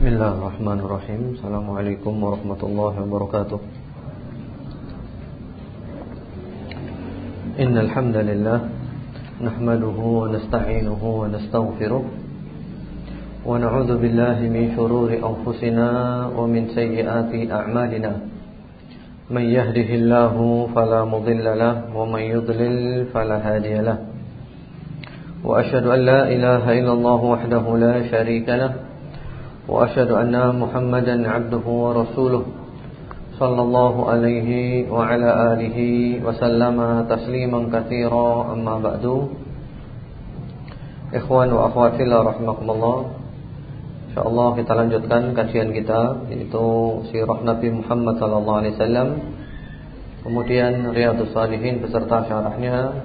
Bismillahirrahmanirrahim. Assalamualaikum warahmatullahi wabarakatuh. Innal hamdalillah nahmaduhu wa nasta'inuhu wa nastaghfiruh wa na'udzu billahi min shururi anfusina wa min sayyiati a'malina. Man yahdihillahu fala wa man yudlil fala wa ashhadu an la ilaha illallah wahdahu la sharika lahu وأشهد أن محمدا عبده ورسوله صلى الله عليه وعلى آله وسلم تسليما كثيرا أما بعد إخوان وأخوات الله رحمكم الله InsyaAllah kita lanjutkan kajian kita Yaitu Sirah Nabi Muhammad SAW Kemudian Riyadus Salihin beserta syarahnya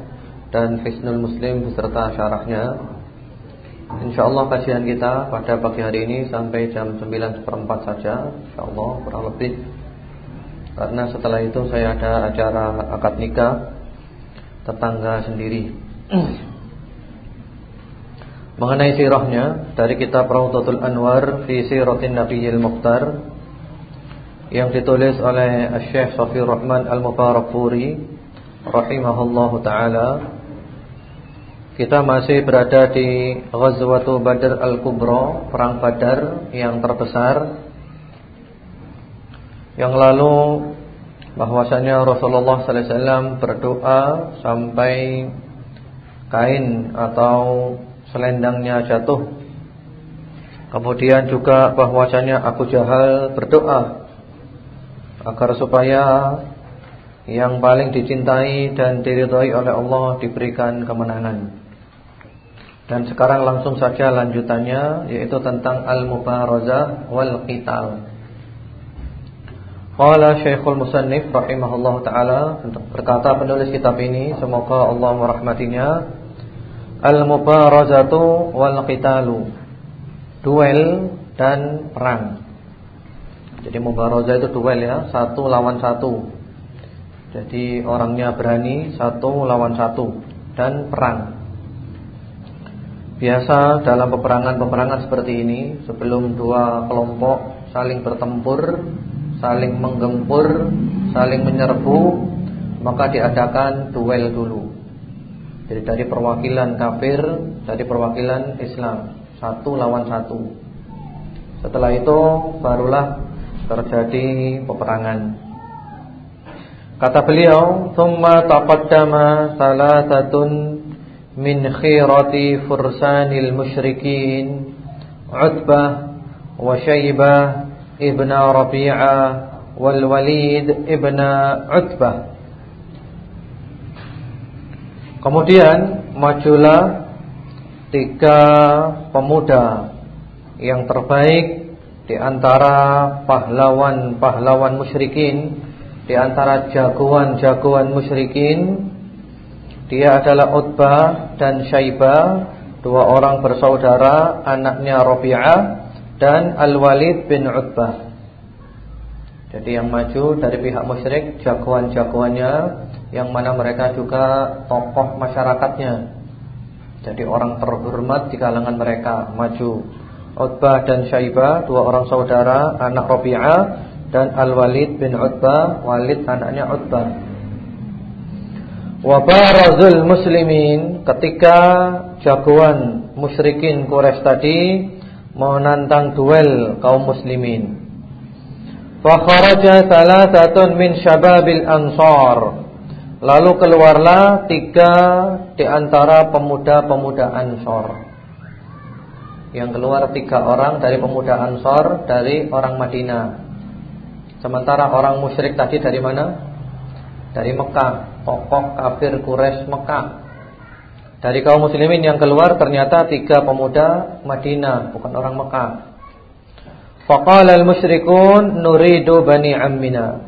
Dan Hisnul Muslim beserta syarahnya InsyaAllah kajian kita pada pagi hari ini sampai jam 9 seperempat saja InsyaAllah kurang lebih. Karena setelah itu saya ada acara akad nikah Tetangga sendiri. Mengenai sirahnya Dari kitab Raudatul Anwar Fi Siratin Nabiyil Mukhtar Yang ditulis oleh Syekh Safir Rahman Al-Mubarak Furi Rahimahullahu Ta'ala kita masih berada di Ghazwatu Badr Al-Kubra, perang Badar yang terbesar. Yang lalu bahwasanya Rasulullah sallallahu alaihi wasallam berdoa sampai kain atau selendangnya jatuh. Kemudian juga bahwasanya Abu Jahal berdoa agar supaya yang paling dicintai dan diridhai oleh Allah diberikan kemenangan. Dan sekarang langsung saja lanjutannya yaitu tentang al-mubarazah wal qital. Qala Syekhul Musannif rahimahullahu taala berkata penulis kitab ini semoga Allah merahmatinya al-mubarazatu wal qitalu. Duel dan perang. Jadi mubarazah itu duel ya, satu lawan satu. Jadi orangnya berani satu lawan satu dan perang. Biasa dalam peperangan-peperangan seperti ini Sebelum dua kelompok saling bertempur Saling menggempur Saling menyerbu Maka diadakan duel dulu. Jadi dari perwakilan kafir Dari perwakilan Islam Satu lawan satu. Setelah itu barulah terjadi peperangan. Kata beliau Thumma taqaddama salasatun min khirati fursanil musyrikin Utbah wa Syaibah ibn Rabi'ah wal Walid ibn Utbah. Kemudian majulah tiga pemuda yang terbaik di antara pahlawan-pahlawan musyrikin, di antara jagoan-jagoan musyrikin dia adalah Utbah dan Syaibah Dua orang bersaudara Anaknya Rabi'ah Dan Al-Walid bin Utbah. Jadi yang maju dari pihak musyrik Jagoan-jagoannya Yang mana mereka juga tokoh masyarakatnya. Jadi orang terhormat di kalangan mereka Maju. Utbah dan Syaibah Dua orang saudara Anak Rabi'ah Dan Al-Walid bin Utbah Walid anaknya Utbah Wabarazul muslimin ketika jagoan musyrikin Quraisy tadi menantang duel kaum muslimin. Fa kharaja thalathatun min syababil ansar. Lalu keluarlah tiga di antara pemuda-pemuda Ansor. Yang keluar tiga orang dari pemuda Ansor dari orang Madinah. Sementara orang musyrik tadi dari mana? Dari Mekah tokoh kafir Quraisy Mekah. Dari kaum muslimin yang keluar ternyata tiga pemuda Madinah, bukan orang Mekah. Faqala al-musyrikun nuridu bani ammina.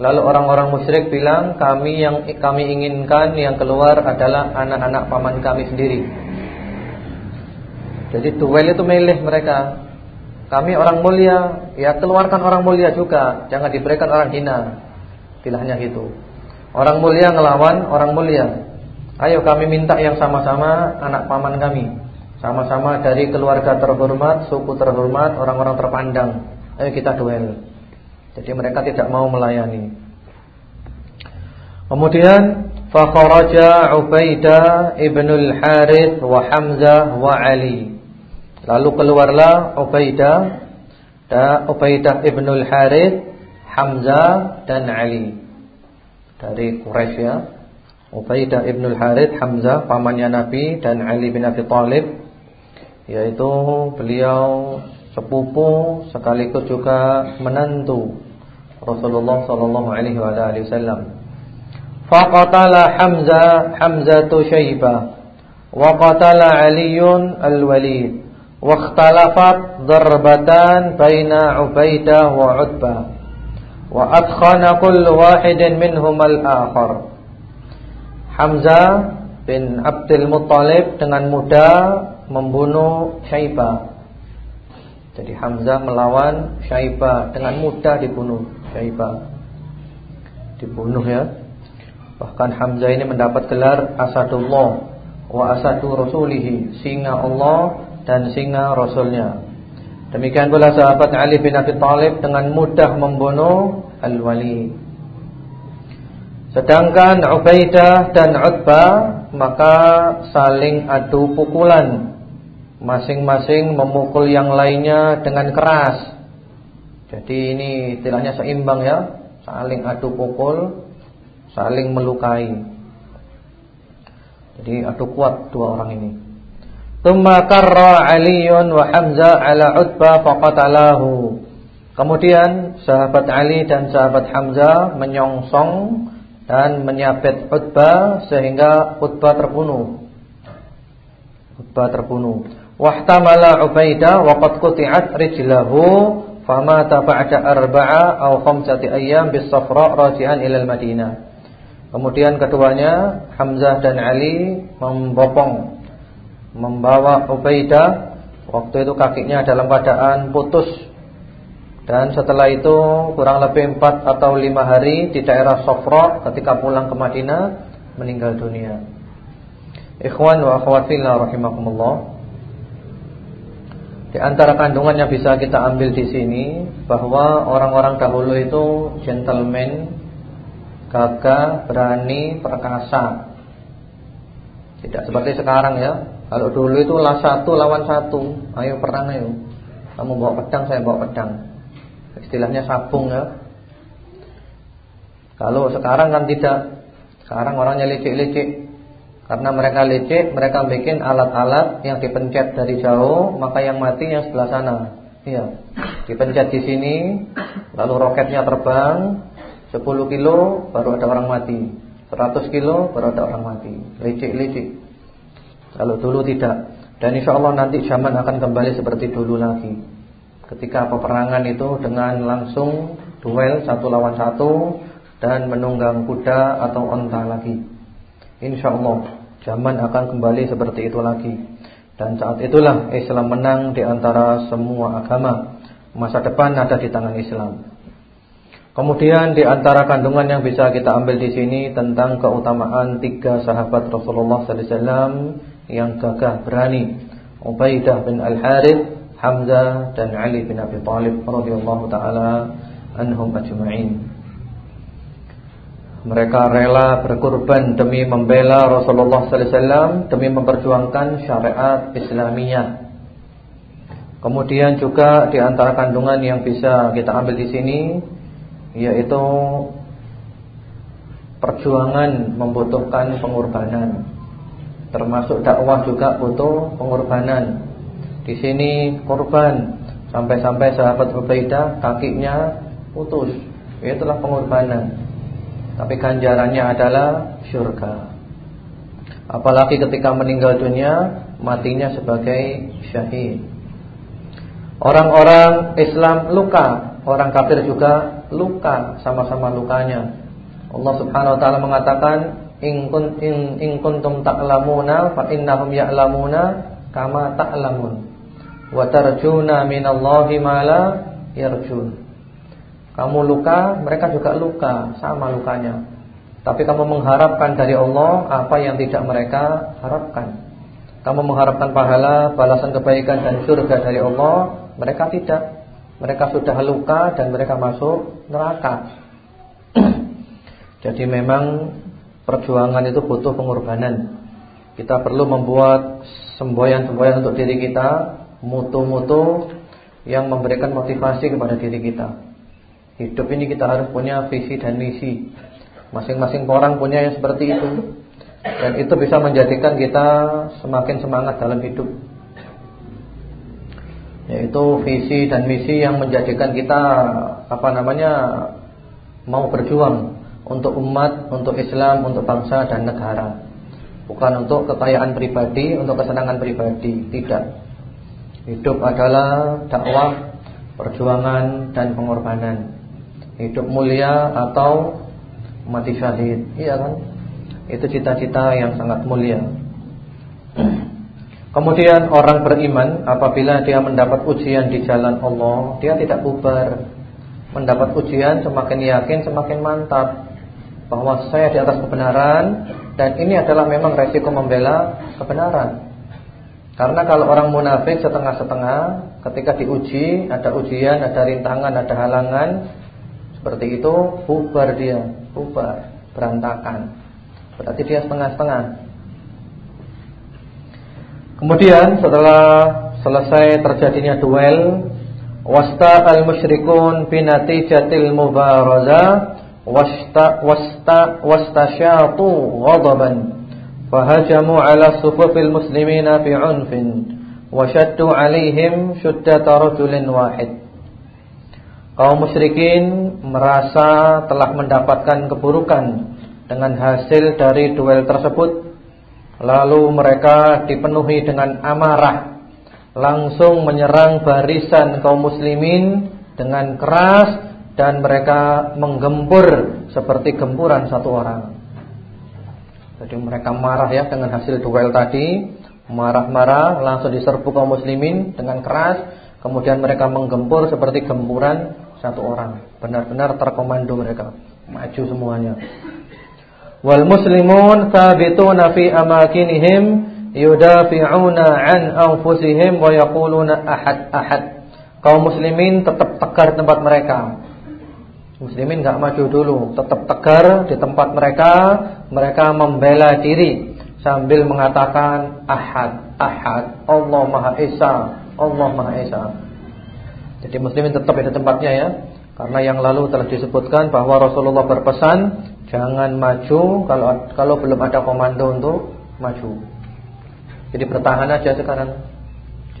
Lalu orang-orang musyrik bilang, kami yang kami inginkan yang keluar adalah anak-anak paman kami sendiri. Jadi duel itu milih mereka. Kami orang mulia, ya keluarkan orang mulia juga, jangan diberikan orang hina. Pilahnya gitu. Orang mulia ngelawan orang mulia. Ayo kami minta yang sama-sama anak paman kami. Sama-sama dari keluarga terhormat, suku terhormat, orang-orang terpandang. Ayo kita duel. Jadi mereka tidak mau melayani. Kemudian fakharaja Ubaidah ibnul Harith wa Hamzah wa Ali. Lalu keluarlah Ubaidah Ubaidah ibnul Harith, Hamzah dan Ali. Dari Quraisy ya. Ubaidah ibnul Harith, Hamzah pamannya Nabi dan Ali bin Abi Thalib yaitu beliau sepupu sekaligus juga menantu Rasulullah sallallahu alaihi wasallam. Faqatala Hamzah Hamzatu Syaibah wa qatala Aliun Al-Walid wa ikhtalafat darbatan baina Ubaidah wa Utbah wa adkhana kullu wahidin minhum al-akhar. Hamzah bin Abdul Muttalib dengan mudah membunuh Syaibah. Jadi Hamzah melawan Syaibah dengan mudah dibunuh Syaibah. Dibunuh ya. Bahkan Hamzah ini mendapat gelar Asadullah wa Asadu Rasulihi, singa Allah dan singa Rasulnya. Demikian pula sahabat Ali bin Abi Thalib dengan mudah membunuh Al-Wali. Sedangkan Ubaidah dan Utbah maka saling adu pukulan. Masing-masing memukul yang lainnya dengan keras. Jadi ini istilahnya seimbang ya, saling adu pukul saling melukai. Jadi adu kuat dua orang ini. Tsumma karra Aliun wa Hamzah ala Utbah faqatalahu. Kemudian sahabat Ali dan sahabat Hamzah menyongsong dan menyabet Utbah sehingga Utbah terbunuh. Utbah terbunuh. Wahtamala Ubaidah wa qad quti'at rijlahu famata ba'da arba'a aw khamsati ayyam bis-safra raji'an ila al-Madinah. Kemudian keduanya Hamzah dan Ali membopong membawa Ubaidah waktu itu kakinya dalam keadaan putus dan setelah itu kurang lebih 4 atau 5 hari di daerah Sofra ketika pulang ke Madinah meninggal dunia. Ikhwan wa akhwat fillah rahimakumullah. Di antara kandungan yang bisa kita ambil di sini bahwa orang-orang dahulu itu gentleman gagah, berani, perkasa. Tidak seperti sekarang ya. Kalau dulu itu lah satu lawan satu. Ayo perang ayo. Kamu bawa pedang, saya bawa pedang. Istilahnya sabung ya. Kalau sekarang kan tidak. Sekarang orangnya licik-licik. Karena mereka licik, mereka bikin alat-alat yang dipencet dari jauh, maka yang mati yang sebelah sana. Iya. Dipencet di sini, lalu roketnya terbang, 10 kilo baru ada orang mati 100 kilo baru ada orang mati Licik-licik Kalau dulu tidak. Dan insya Allah nanti zaman akan kembali seperti dulu lagi. Ketika peperangan itu dengan langsung Duel satu lawan satu Dan menunggang kuda atau onta lagi. Insya Allah Zaman akan kembali seperti itu lagi. Dan saat itulah Islam menang di antara semua agama. Masa depan ada di tangan Islam. Kemudian di antara kandungan yang bisa kita ambil di sini tentang keutamaan tiga sahabat Rasulullah sallallahu alaihi wasallam yang gagah berani, Ubaidah bin Al-Harith, Hamzah dan Ali bin Abi Thalib radhiyallahu taala anhum ajma'in. Mereka rela berkorban demi membela Rasulullah sallallahu alaihi wasallam, demi memperjuangkan syariat Islamiyah. Kemudian juga di antara kandungan yang bisa kita ambil di sini yaitu perjuangan membutuhkan pengorbanan. Termasuk dakwah juga butuh pengorbanan. Di sini korban sampai-sampai sahabat Ubaidah kakinya putus. Itulah pengorbanan. Tapi ganjarannya adalah syurga. Apalagi ketika meninggal dunia matinya sebagai syahid. Orang-orang Islam luka, orang kafir juga luka sama-sama lukanya. Allah Subhanahu wa taala mengatakan in kun in, in kuntum ta'lamuna fa innahum ya'lamuna kama ta'lamun wa tarjuna minallahi ma la yarjun. Kamu luka, mereka juga luka, sama lukanya. Tapi kamu mengharapkan dari Allah apa yang tidak mereka harapkan. kamu mengharapkan pahala, balasan kebaikan dan surga dari Allah, mereka tidak. Mereka sudah luka dan mereka masuk neraka. Jadi memang perjuangan itu butuh pengorbanan. Kita perlu membuat semboyan-semboyan untuk diri kita, mutu-mutu yang memberikan motivasi kepada diri kita. Hidup ini kita harus punya visi dan misi. Masing-masing orang punya yang seperti itu. Dan itu bisa menjadikan kita semakin semangat dalam hidup. Yaitu visi dan misi yang menjadikan kita apa namanya mau berjuang untuk umat, untuk Islam, untuk bangsa dan negara. Bukan untuk kekayaan pribadi, untuk kesenangan pribadi, tidak. Hidup adalah dakwah, perjuangan dan pengorbanan. Hidup mulia atau mati syahid. Iya kan? Itu cita-cita yang sangat mulia. Kemudian orang beriman apabila dia mendapat ujian di jalan Allah, dia tidak bubar. Mendapat ujian semakin yakin, semakin mantap bahwa saya di atas kebenaran dan ini adalah memang resiko membela kebenaran. Karena kalau orang munafik setengah-setengah ketika diuji, ada ujian, ada rintangan, ada halangan seperti itu, bubar dia, bubar, berantakan. Berarti dia setengah-setengah. Kemudian setelah selesai terjadinya duel, wasta al-musyrikun binatijatil mubaraza wasta wasta wastasyatu ghadaban fahajamu ala sufufil muslimina bi'unfin wa shaddu alaihim rajulin wahid. Kaum musyrikin merasa telah mendapatkan keburukan dengan hasil dari duel tersebut. Lalu mereka dipenuhi dengan amarah langsung menyerang barisan kaum muslimin dengan keras dan mereka menggempur seperti gempuran satu orang. Jadi mereka marah ya dengan hasil duel tadi, marah-marah langsung diserbu kaum muslimin dengan keras, kemudian mereka menggempur seperti gempuran satu orang. Benar-benar terkomando mereka, maju semuanya. Wal muslimun thabituna fi amakinihim yudafi'una an anfusihim wa yaquluna ahad ahad. Kaum muslimin tetap tegar tempat mereka Muslimin nggak maju dulu, tetap tegar di tempat mereka, mereka membela diri sambil mengatakan ahad, ahad, Allah Maha Esa, Allah Maha Esa. Jadi muslimin tetap di tempatnya ya. Karena yang lalu telah disebutkan bahwa Rasulullah berpesan jangan maju kalau kalau belum ada komando untuk maju. Jadi bertahan aja sekarang.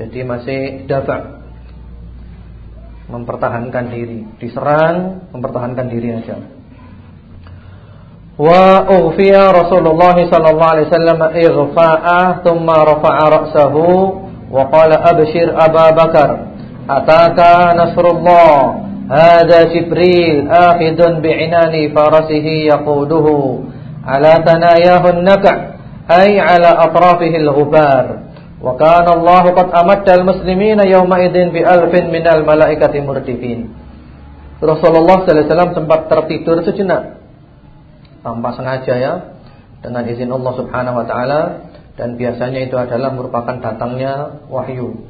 Jadi masih dafa mempertahankan diri, diserang mempertahankan diri aja. Wa ughfiya Rasulullah sallallahu alaihi wasallam ighfa'ah thumma rafa'a ra'sahu wa qala abshir Abu Bakar ataka nasrullah hadha Jibril akhidun bi'inani farasihi yaquduhu ala tanayahu an-naka' ay ala atrafihi al-ghubar Wa kana Allah qad amadda al-muslimina yawma idzin bi alfin minal malaikati murdifin. Rasulullah sallallahu alaihi wasallam sempat tertidur sejenak tanpa sengaja ya dengan izin Allah Subhanahu wa taala dan biasanya itu adalah merupakan datangnya wahyu.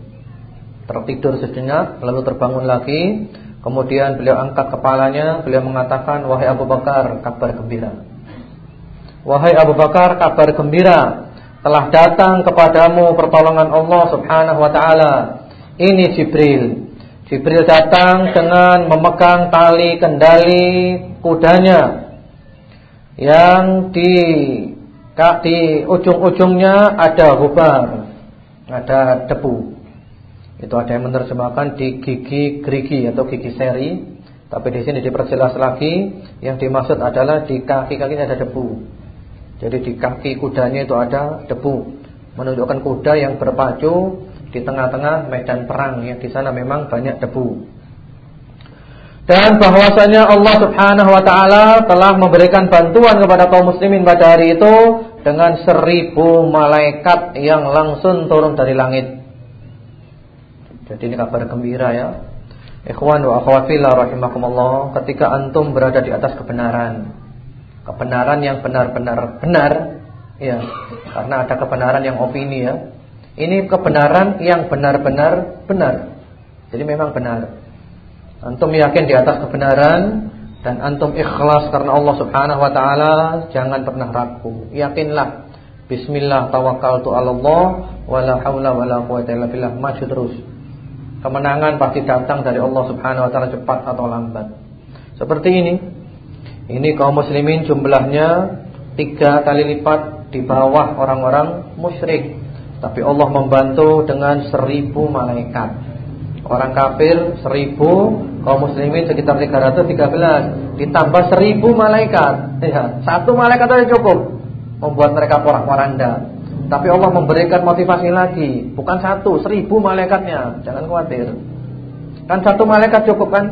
Tertidur sejenak lalu terbangun lagi, kemudian beliau angkat kepalanya, beliau mengatakan, "Wahai Abu Bakar, kabar gembira." Wahai Abu Bakar, kabar gembira telah datang kepadamu pertolongan Allah Subhanahu wa taala. Ini Jibril. Jibril datang dengan memegang tali kendali kudanya yang di di ujung-ujungnya ada hubar, ada debu. Itu ada yang menerjemahkan di gigi gerigi atau gigi seri, tapi di sini diperjelas lagi yang dimaksud adalah di kaki-kakinya ada debu. Jadi di kaki kudanya itu ada debu, menunjukkan kuda yang berpacu di tengah-tengah medan perang yang di sana memang banyak debu. Dan bahwasanya Allah Subhanahu wa taala telah memberikan bantuan kepada kaum muslimin pada hari itu dengan seribu malaikat yang langsung turun dari langit. Jadi ini kabar gembira ya. Ikhwan wa akhwat fillah rahimakumullah, ketika antum berada di atas kebenaran, kebenaran yang benar-benar benar ya karena ada kebenaran yang opini ya Ini kebenaran yang benar-benar benar. Jadi memang benar. Antum yakin di atas kebenaran dan antum ikhlas karena Allah Subhanahu wa taala, jangan pernah ragu. Yakinlah. Bismillah tawakkaltu 'ala Allah wala haula wala quwwata illa billah. Maju terus. Kemenangan pasti datang dari Allah Subhanahu wa taala cepat atau lambat. Seperti ini. Ini kaum muslimin jumlahnya tiga kali lipat di bawah orang-orang musyrik. Tapi Allah membantu dengan seribu malaikat. Orang kafir seribu, kaum muslimin sekitar 313, ditambah seribu malaikat. Ya, satu malaikat saja cukup membuat mereka porak-poranda. Tapi Allah memberikan motivasi lagi, bukan satu, seribu malaikatnya. Jangan khawatir. Kan satu malaikat cukup kan?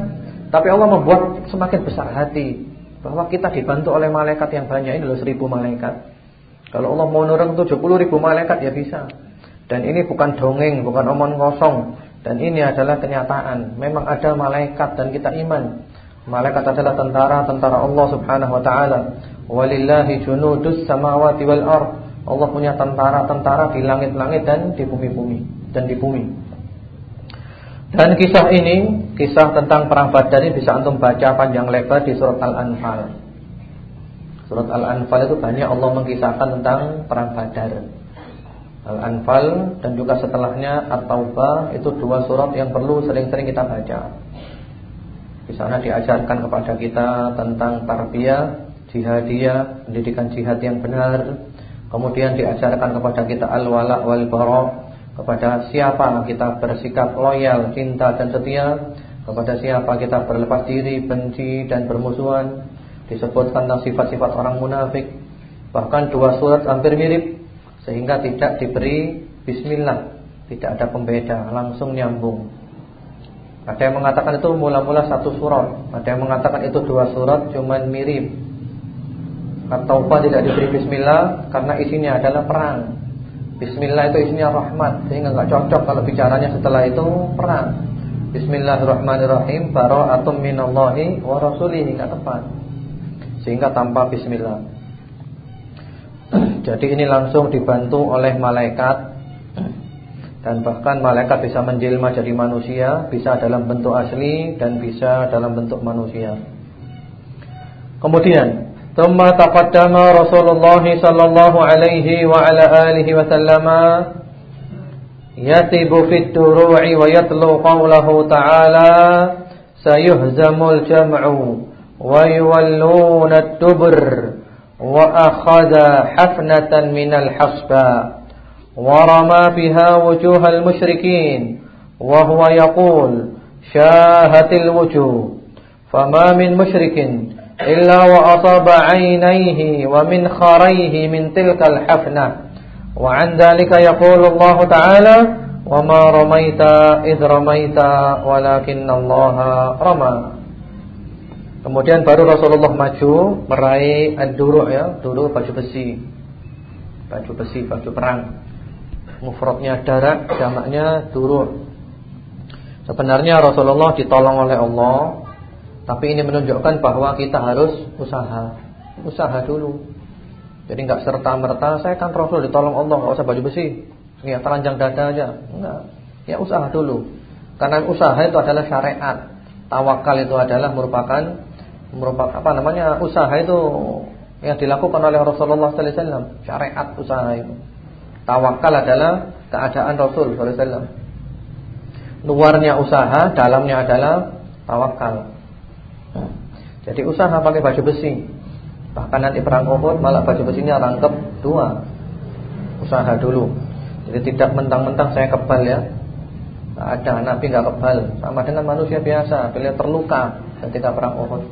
Tapi Allah membuat semakin besar hati bahwa kita dibantu oleh malaikat yang banyak ini loh seribu malaikat. Kalau Allah mau nurun 70 ribu malaikat ya bisa. Dan ini bukan dongeng, bukan omong kosong. Dan ini adalah kenyataan. Memang ada malaikat dan kita iman. Malaikat adalah tentara-tentara Allah Subhanahu wa taala. Walillahi junudus samawati wal ard. Allah punya tentara-tentara di langit-langit dan di bumi-bumi dan di bumi. Dan kisah ini, kisah tentang perang Badar ini bisa antum baca panjang lebar di surat Al-Anfal. Surat Al-Anfal itu banyak Allah mengisahkan tentang perang Badar. Al-Anfal dan juga setelahnya At-Taubah itu dua surat yang perlu sering-sering kita baca. Di sana diajarkan kepada kita tentang tarbiyah, jihadiyah, pendidikan jihad yang benar. Kemudian diajarkan kepada kita al-wala wal bara, kepada siapa kita bersikap loyal, cinta dan setia, kepada siapa kita berlepas diri, benci dan bermusuhan. Disebutkan tentang sifat-sifat orang munafik. Bahkan dua surat hampir mirip sehingga tidak diberi bismillah, tidak ada pembeda, langsung nyambung. Ada yang mengatakan itu mula-mula satu surat, ada yang mengatakan itu dua surat cuman mirip. Atau apa tidak diberi bismillah karena isinya adalah perang. Bismillah itu isinya rahmat, sehingga enggak cocok kalau bicaranya setelah itu perang. Bismillahirrahmanirrahim, bara'atum minallahi wa rasulihi enggak tepat. Sehingga tanpa bismillah. Jadi ini langsung dibantu oleh malaikat dan bahkan malaikat bisa menjelma jadi manusia, bisa dalam bentuk asli dan bisa dalam bentuk manusia. Kemudian, ثم تقدم رسول الله صلى الله عليه وعلى آله وسلم. يثب في الدروع ويتلو قوله تعالى سيهزم الجمع ويولون الدبر وأخذ حفنة من الحصبة ورمى بها وجوه المشركين وهو يقول شاهت الوجوه. فما من مشرك إلا وأصاب عينيه ومن خريه من تلك الحفنة وعن ذلك يقول الله تعالى وما رميت إذ رميت ولكن الله رمى Kemudian baru Rasulullah maju meraih ad-duru' ya, duru baju besi. Baju besi, baju perang. Mufradnya darak, jamaknya duru'. Sebenarnya Rasulullah ditolong oleh Allah, tapi ini menunjukkan bahwa kita harus usaha. Usaha dulu. Jadi enggak serta-merta saya kan Rasul ditolong Allah, enggak usah baju besi. Ya telanjang dada aja. Enggak. Ya usaha dulu. Karena usaha itu adalah syariat. Tawakal itu adalah merupakan merupakan apa namanya usaha itu yang dilakukan oleh Rasulullah sallallahu alaihi wasallam, syariat usaha itu. Tawakal adalah keadaan Rasul sallallahu alaihi wasallam. Luarnya usaha, dalamnya adalah tawakal. Jadi usaha pakai baju besi. Bahkan nanti perang Uhud malah baju besinya rangkep dua. Usaha dulu. Jadi tidak mentang-mentang saya kebal ya. Ada Nabi enggak kebal, sama dengan manusia biasa, beliau terluka ketika perang Uhud.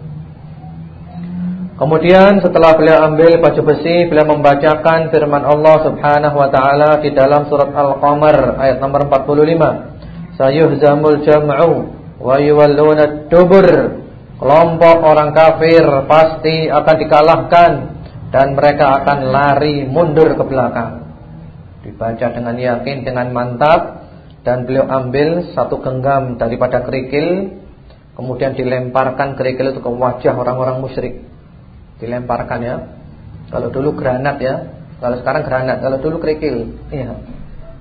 Kemudian setelah beliau ambil baju besi, beliau membacakan firman Allah Subhanahu wa taala di dalam surat Al-Qamar ayat nomor 45. Sayuhzamul jam'u wa yuwalluna dubur. Kelompok orang kafir pasti akan dikalahkan dan mereka akan lari mundur ke belakang. Dibaca dengan yakin, dengan mantap dan beliau ambil satu genggam daripada kerikil kemudian dilemparkan kerikil itu ke wajah orang-orang musyrik dilemparkan ya. Kalau dulu granat ya, kalau sekarang granat, kalau dulu kerikil. Iya.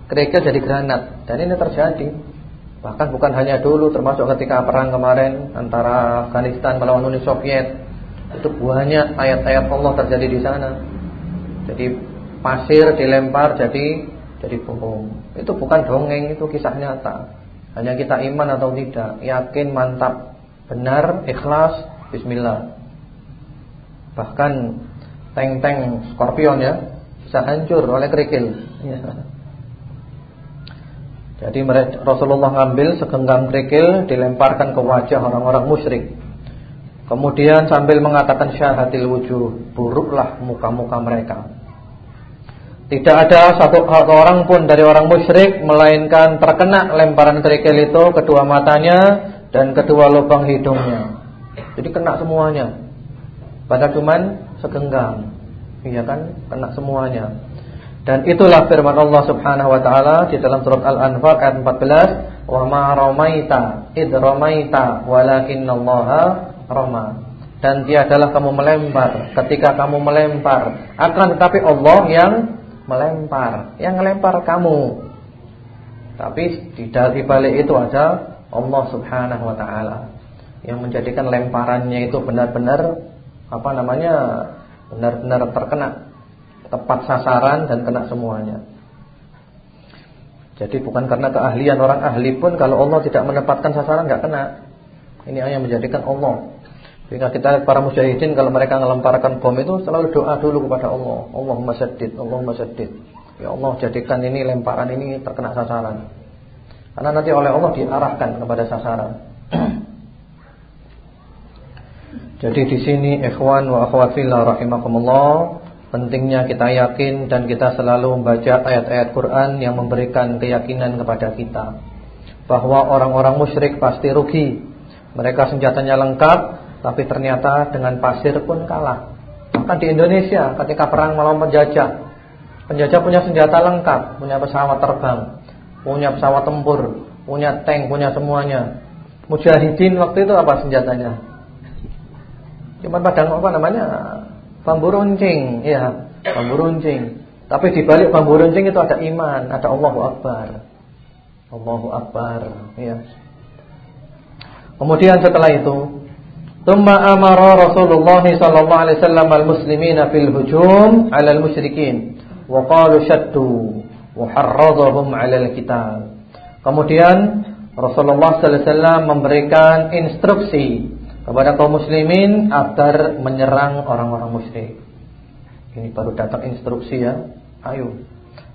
kerikil jadi granat dan ini terjadi. Bahkan bukan hanya dulu termasuk ketika perang kemarin antara Afghanistan melawan Uni Soviet. Itu banyak ayat-ayat Allah terjadi di sana. Jadi pasir dilempar jadi jadi bom. Itu bukan dongeng, itu kisah nyata. Hanya kita iman atau tidak, yakin, mantap, benar, ikhlas, bismillah. Bahkan tank-tank Scorpion ya bisa hancur oleh kerikil. Ya. Jadi Rasulullah ngambil segenggam kerikil dilemparkan ke wajah orang-orang musyrik. Kemudian sambil mengatakan syahadil wujuh, buruklah muka-muka mereka. Tidak ada satu orang pun dari orang musyrik melainkan terkena lemparan kerikil itu kedua matanya dan kedua lubang hidungnya. Jadi kena semuanya. Pada cuman segenggam. Iya kan? Kena semuanya. Dan itulah firman Allah Subhanahu wa taala di dalam surat Al-Anfal ayat 14, "Wa ma ramaita id ramaita walakinallaha rama." Dan tiadalah kamu melempar ketika kamu melempar, akan tetapi Allah yang melempar, yang melempar kamu. Tapi di balik itu ada Allah Subhanahu wa taala yang menjadikan lemparannya itu benar-benar apa namanya? benar-benar terkena tepat sasaran dan kena semuanya. Jadi bukan karena keahlian orang ahli pun kalau Allah tidak menempatkan sasaran nggak kena. Ini yang menjadikan Allah. Sehingga kita para mujahidin kalau mereka melemparkan bom itu selalu doa dulu kepada Allah. Allahumma saddid, Allahumma saddid. Ya Allah jadikan ini lemparan ini terkena sasaran. Karena nanti oleh Allah diarahkan kepada sasaran. Jadi di sini ikhwan wa akhwat fillah rahimakumullah, pentingnya kita yakin dan kita selalu membaca ayat-ayat Quran yang memberikan keyakinan kepada kita bahwa orang-orang musyrik pasti rugi. Mereka senjatanya lengkap, tapi ternyata dengan pasir pun kalah. Bahkan di Indonesia ketika perang melawan penjajah, penjajah punya senjata lengkap, punya pesawat terbang, punya pesawat tempur, punya tank, punya semuanya. Mujahidin waktu itu apa senjatanya? Cuma padang apa namanya? Bambu runcing, ya, bambu runcing. Tapi di balik bambu runcing itu ada iman, ada Allahu Akbar. Allahu Akbar, ya. Kemudian setelah itu, Thumma amara Rasulullah sallallahu alaihi wasallam al-muslimina fil hujum 'ala al-musyrikin wa qalu shaddu wa harradhum 'ala al-qital. Kemudian Rasulullah sallallahu alaihi wasallam memberikan instruksi kepada kaum muslimin agar menyerang orang-orang musyrik. Ini baru datang instruksi ya. Ayo.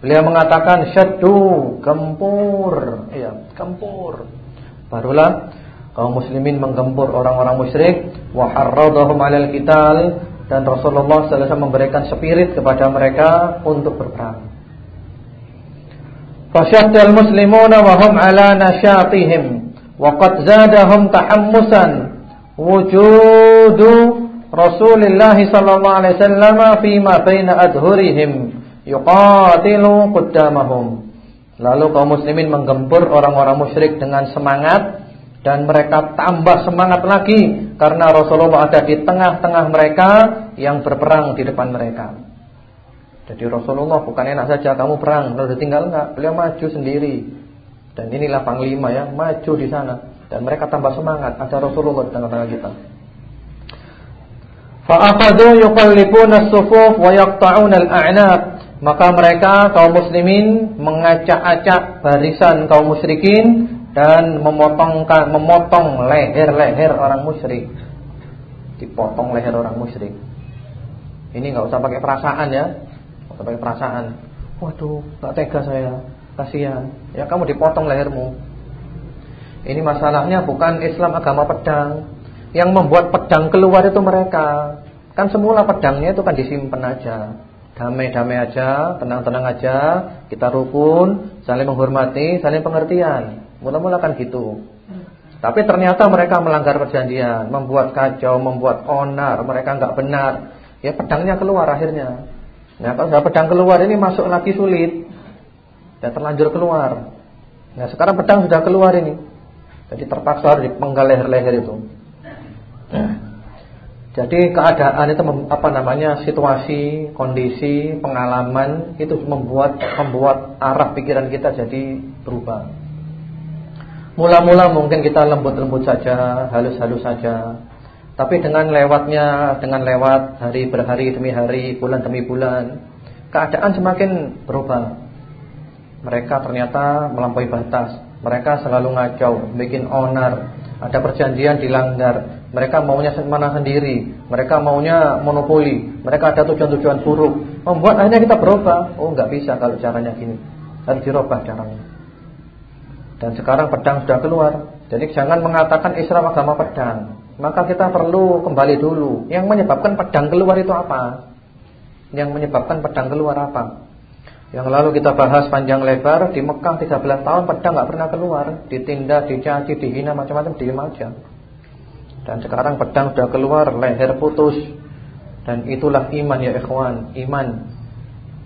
Beliau mengatakan syaddu, gempur, ya, gempur. Barulah kaum muslimin menggempur orang-orang musyrik wa harradahum 'alal qital dan Rasulullah sallallahu alaihi wasallam memberikan spirit kepada mereka untuk berperang. Fasyaddal muslimuna wa hum 'ala nasyatihim wa qad zadahum tahammusan wujudu Rasulullah sallallahu alaihi wasallam fi ma baina adhurihim yuqatilu qaddamahum. Lalu kaum muslimin menggempur orang-orang musyrik dengan semangat dan mereka tambah semangat lagi karena Rasulullah ada di tengah-tengah mereka yang berperang di depan mereka. Jadi Rasulullah bukan enak saja kamu perang lalu tinggal enggak, beliau maju sendiri. Dan inilah panglima ya, maju di sana. Dan mereka tambah semangat Ada Rasulullah di tengah-tengah kita Fa'afadu yuqallibuna as-sufuf wa al-a'naq Maka mereka kaum muslimin mengacak-acak barisan kaum musyrikin dan memotongkan memotong leher-leher orang musyrik. Dipotong leher orang musyrik. Ini enggak usah pakai perasaan ya. Enggak usah pakai perasaan. Waduh, enggak tega saya. Kasihan. Ya kamu dipotong lehermu. Ini masalahnya bukan Islam agama pedang. Yang membuat pedang keluar itu mereka. Kan semula pedangnya itu kan disimpan aja. Damai-damai aja, tenang-tenang aja, kita rukun, saling menghormati, saling pengertian. Mula-mula kan gitu. Tapi ternyata mereka melanggar perjanjian, membuat kacau, membuat onar, mereka nggak benar. Ya pedangnya keluar akhirnya. Nah kalau sudah pedang keluar ini masuk lagi sulit. Dan terlanjur keluar. Nah sekarang pedang sudah keluar ini. Jadi terpaksa harus dipenggal leher-leher itu. Jadi keadaan itu apa namanya situasi, kondisi, pengalaman itu membuat membuat arah pikiran kita jadi berubah. Mula-mula mungkin kita lembut-lembut saja, halus-halus saja. Tapi dengan lewatnya, dengan lewat hari berhari demi hari, bulan demi bulan, keadaan semakin berubah. Mereka ternyata melampaui batas. Mereka selalu ngacau, bikin onar, ada perjanjian dilanggar. Mereka maunya mana sendiri. Mereka maunya monopoli. Mereka ada tujuan-tujuan buruk. Membuat akhirnya kita berubah. Oh nggak bisa kalau caranya gini. Harus dirubah caranya. Dan sekarang pedang sudah keluar. Jadi jangan mengatakan Islam agama pedang. Maka kita perlu kembali dulu. Yang menyebabkan pedang keluar itu apa? Yang menyebabkan pedang keluar apa? Yang lalu kita bahas panjang lebar di Mekah 13 tahun pedang nggak pernah keluar, ditindak, dicaci, dihina macam-macam diem aja. Dan sekarang pedang sudah keluar, leher putus. Dan itulah iman ya ikhwan, iman.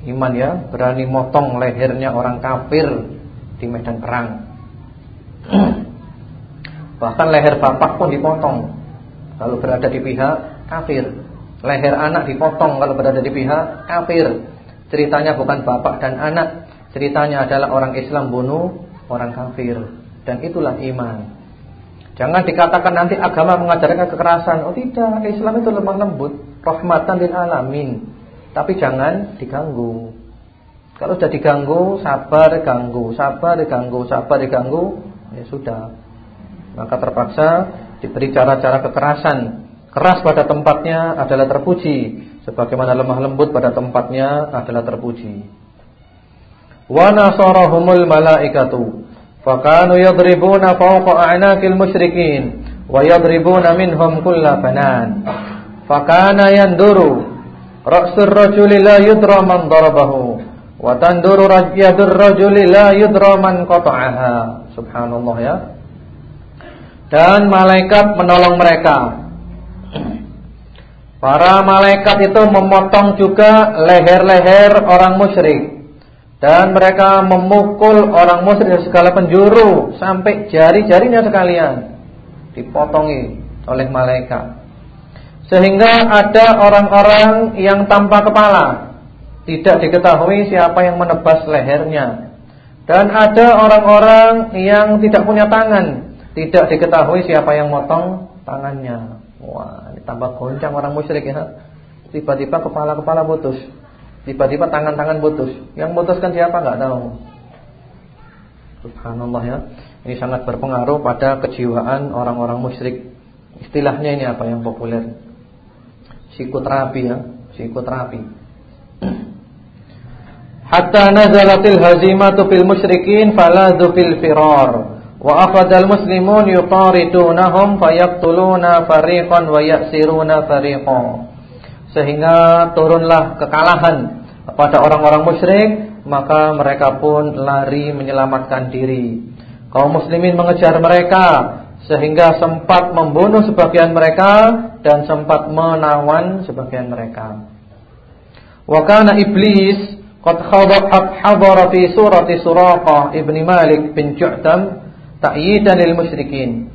Iman ya, berani motong lehernya orang kafir di medan perang. Bahkan leher bapak pun dipotong kalau berada di pihak kafir. Leher anak dipotong kalau berada di pihak kafir. Ceritanya bukan bapak dan anak, ceritanya adalah orang Islam bunuh orang kafir dan itulah iman. Jangan dikatakan nanti agama mengajarkan kekerasan. Oh tidak, Islam itu lemah lembut, rahmatan lil alamin. Tapi jangan diganggu. Kalau sudah diganggu, sabar diganggu, sabar diganggu, sabar diganggu, ya sudah. Maka terpaksa diberi cara-cara kekerasan. Keras pada tempatnya adalah terpuji sebagaimana lemah lembut pada tempatnya adalah terpuji. Wa nasarahumul malaikatu fakanu yadribuna fawqa a'naqil musyrikin wa yadribuna minhum kulla banan. Fakana yanduru ra'sur rajuli la yudra man darabahu wa tanduru yadur rajuli la yudra man qata'aha. Subhanallah ya. Dan malaikat menolong mereka Para malaikat itu memotong juga leher-leher orang musyrik dan mereka memukul orang musyrik dari segala penjuru sampai jari-jarinya sekalian dipotongi oleh malaikat. Sehingga ada orang-orang yang tanpa kepala, tidak diketahui siapa yang menebas lehernya. Dan ada orang-orang yang tidak punya tangan, tidak diketahui siapa yang motong tangannya. Wah, tambah goncang orang musyrik ya. Tiba-tiba kepala-kepala putus. Tiba-tiba tangan-tangan putus. Yang putuskan siapa enggak tahu. Subhanallah ya. Ini sangat berpengaruh pada kejiwaan orang-orang musyrik. Istilahnya ini apa yang populer? Psikoterapi ya, psikoterapi. Hatta nazalatil hazimatu fil musyrikin faladhu fil firar. Wa akhadal muslimun yutaridunahum fayaqtuluna fariqan wa ya'siruna fariqan. Sehingga turunlah kekalahan kepada orang-orang musyrik, maka mereka pun lari menyelamatkan diri. Kaum muslimin mengejar mereka sehingga sempat membunuh sebagian mereka dan sempat menawan sebagian mereka. Wa kana iblis qad hadara fi surati Suraqah ibni Malik bin Ju'tam ta'yidan lil musyrikin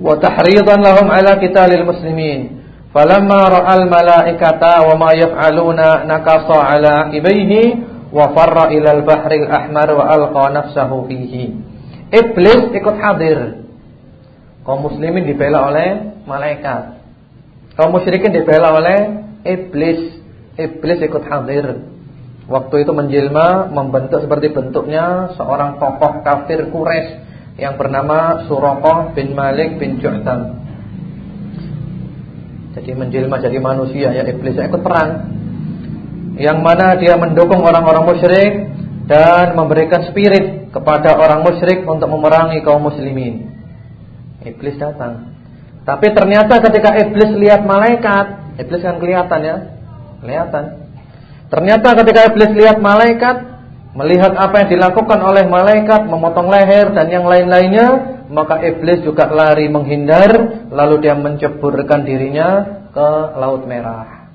wa tahridan lahum ala qitalil muslimin. Falamma ra'al malaikata wa ma yaf'aluna nakasa ala ibaihi wa farra ila al-bahri al-ahmar wa alqa nafsahu fihi. Iblis ikut hadir. Kaum muslimin dibela oleh malaikat. Kaum musyrikin dibela oleh iblis. Iblis ikut hadir. Waktu itu menjelma membentuk seperti bentuknya seorang tokoh kafir Quraisy yang bernama Suraqah bin Malik bin Ju'tam. Jadi menjelma jadi manusia ya iblis ikut perang. Yang mana dia mendukung orang-orang musyrik dan memberikan spirit kepada orang musyrik untuk memerangi kaum muslimin. Iblis datang. Tapi ternyata ketika iblis lihat malaikat, iblis kan kelihatan ya. Kelihatan. Ternyata ketika iblis lihat malaikat, Melihat apa yang dilakukan oleh malaikat Memotong leher dan yang lain-lainnya Maka iblis juga lari menghindar Lalu dia menceburkan dirinya ke Laut Merah.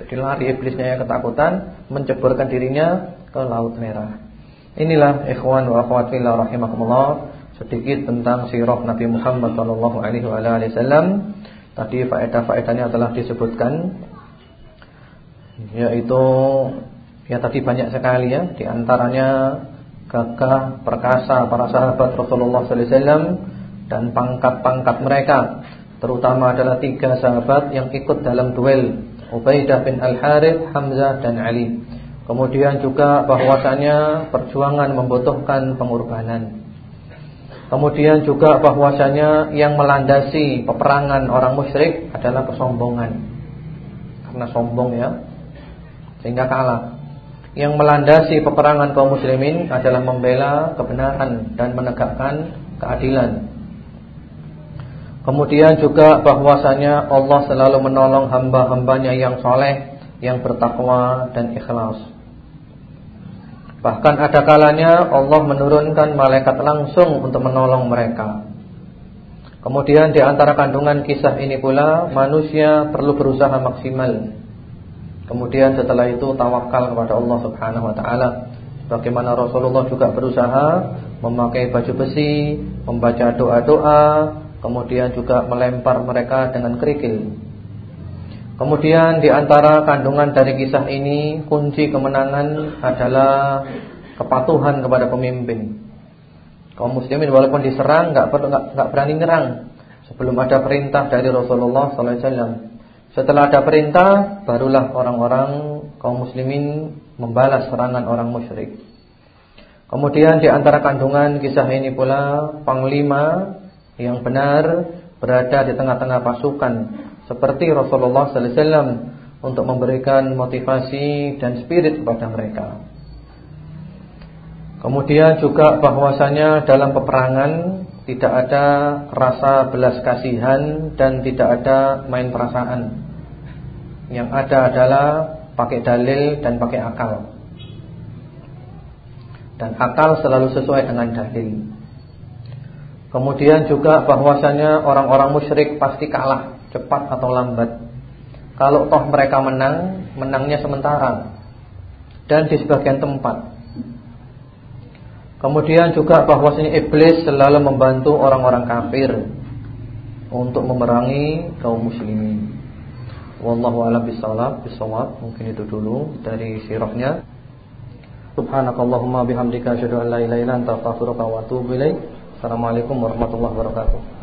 Jadi lari iblisnya yang ketakutan Menceburkan dirinya ke Laut Merah. Inilah ikhwan wa akhwat fillah rahimakumullah Sedikit tentang sirah Nabi Muhammad sallallahu alaihi wasallam. Tadi faedah-faedahnya telah disebutkan yaitu ya tadi banyak sekali ya di antaranya gagah perkasa para sahabat Rasulullah wasallam dan pangkat-pangkat mereka terutama adalah tiga sahabat yang ikut dalam duel Ubaidah bin Al-Harith, Hamzah dan Ali. Kemudian juga bahwasanya perjuangan membutuhkan pengorbanan. Kemudian juga bahwasanya yang melandasi peperangan orang musyrik adalah kesombongan. Karena sombong ya. Sehingga kalah. Yang melandasi peperangan kaum muslimin adalah membela kebenaran dan menegakkan keadilan. Kemudian juga bahwasanya Allah selalu menolong hamba-hambanya yang soleh, yang bertakwa dan ikhlas. Bahkan ada kalanya Allah menurunkan malaikat langsung untuk menolong mereka. Kemudian di antara kandungan kisah ini pula manusia perlu berusaha maksimal. Kemudian setelah itu tawakal kepada Allah Subhanahu wa taala. Bagaimana Rasulullah juga berusaha memakai baju besi, membaca doa-doa, kemudian juga melempar mereka dengan kerikil. Kemudian di antara kandungan dari kisah ini kunci kemenangan adalah kepatuhan kepada pemimpin. Kaum muslimin walaupun diserang enggak enggak berani nyerang sebelum ada perintah dari Rasulullah sallallahu alaihi wasallam. Setelah ada perintah barulah orang-orang kaum muslimin membalas serangan orang musyrik. Kemudian di antara kandungan kisah ini pula panglima yang benar berada di tengah-tengah pasukan seperti Rasulullah wasallam untuk memberikan motivasi dan spirit kepada mereka. Kemudian juga bahwasanya dalam peperangan tidak ada rasa belas kasihan dan tidak ada main perasaan. Yang ada adalah pakai dalil dan pakai akal. Dan akal selalu sesuai dengan dalil. Kemudian juga bahwasanya orang-orang musyrik pasti kalah cepat atau lambat. Kalau toh mereka menang, menangnya sementara dan di sebagian tempat. Kemudian juga bahwasanya iblis selalu membantu orang-orang kafir untuk memerangi kaum muslimin. Wallahu a'lam bishawab, bishawab. Mungkin itu dulu dari sirahnya. Subhanakallahumma bihamdika asyhadu an la ilaha illa anta astaghfiruka wa atubu ilaik. Assalamualaikum warahmatullahi wabarakatuh.